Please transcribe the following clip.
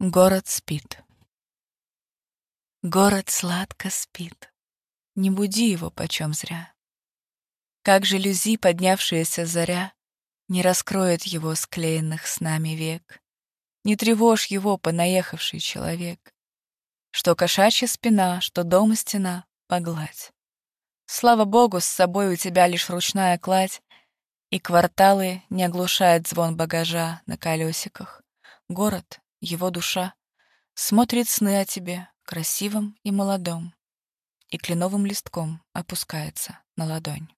Город спит. Город сладко спит. Не буди его почем зря. Как жалюзи, поднявшаяся заря, Не раскроет его склеенных с нами век. Не тревожь его, понаехавший человек. Что кошачья спина, что дома стена, погладь. Слава богу, с собой у тебя лишь ручная кладь, И кварталы не оглушает звон багажа на колесиках. Город его душа, смотрит сны о тебе, красивом и молодом, и кленовым листком опускается на ладонь.